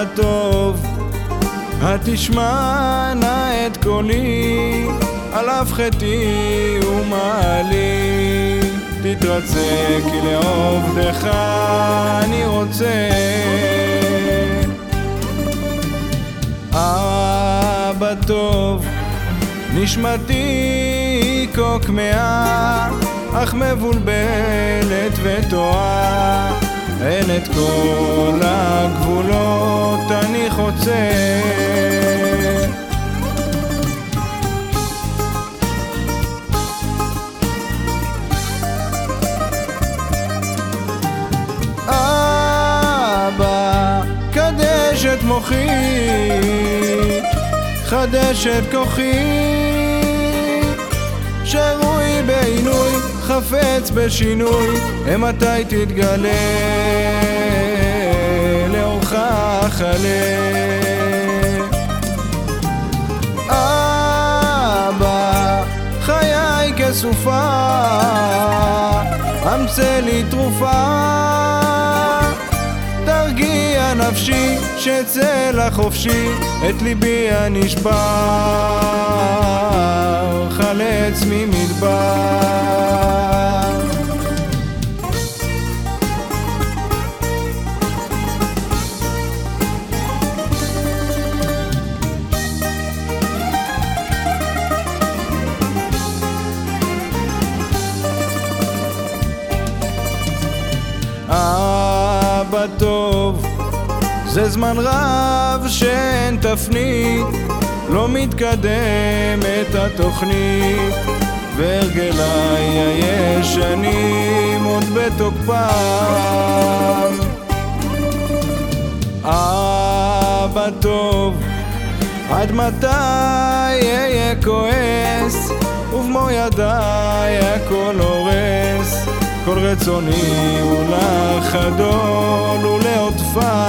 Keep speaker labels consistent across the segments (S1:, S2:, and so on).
S1: אבא טוב, התשמע נא את קולי, על אף חטאי ומעלי. תתרצה כי לעובדך אני רוצה. אבא טוב, נשמתי כה כמהה, אך מבולבלת וטועה. אין את כל הגבולות אני חוצה. אבא, את מוחי, חדש את כוחי, חפץ בשינוי, אימתי תתגלה, לאורך אכלה. אבא, חיי כסופה, אמצא לי תרופה, תרגיע נפשי, שאצא לחופשי, את ליבי הנשבר, חלץ ממדבר. אבא טוב, זה זמן רב שאין תפנית, לא מתקדמת התוכנית, והרגליי הישנים עוד בתוקפם. אבא טוב, עד מתי אהיה כועס, ובמו ידיי רצוני הוא לחדול ולעוטפה.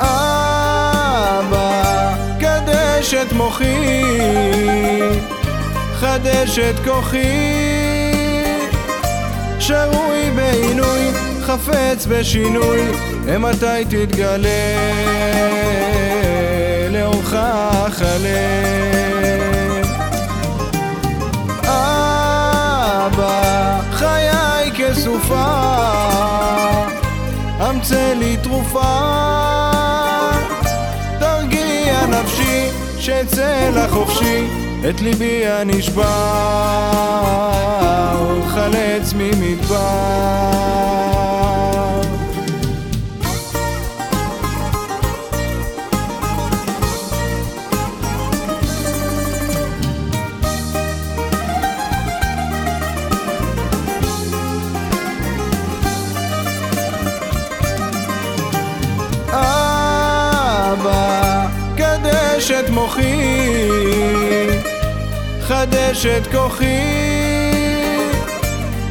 S1: אבא, קדש את מוחי, חדש את כוחי, בעינוי, חפץ בשינוי, אימתי תתגלה, לאורך אכלה. אבא, חיי כסופה, אמצא לי תרופה, נפשי, שאצא לחופשי, את ליבי הנשבר, חלץ ממדבר. מוחי, חדש את כוחי,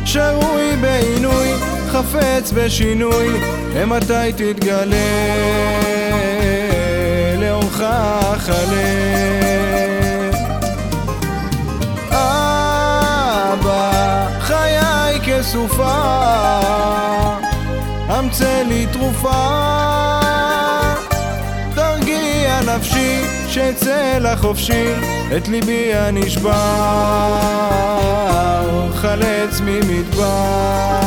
S1: שרוי בעינוי, חפץ בשינוי, אימתי תתגלה, לאורך אכלה. אבא, חיי כסופה, אמצא לי תרופה, תרגיע נפשי, שאצא לחופשי, את ליבי הנשבר, חלץ ממדבר.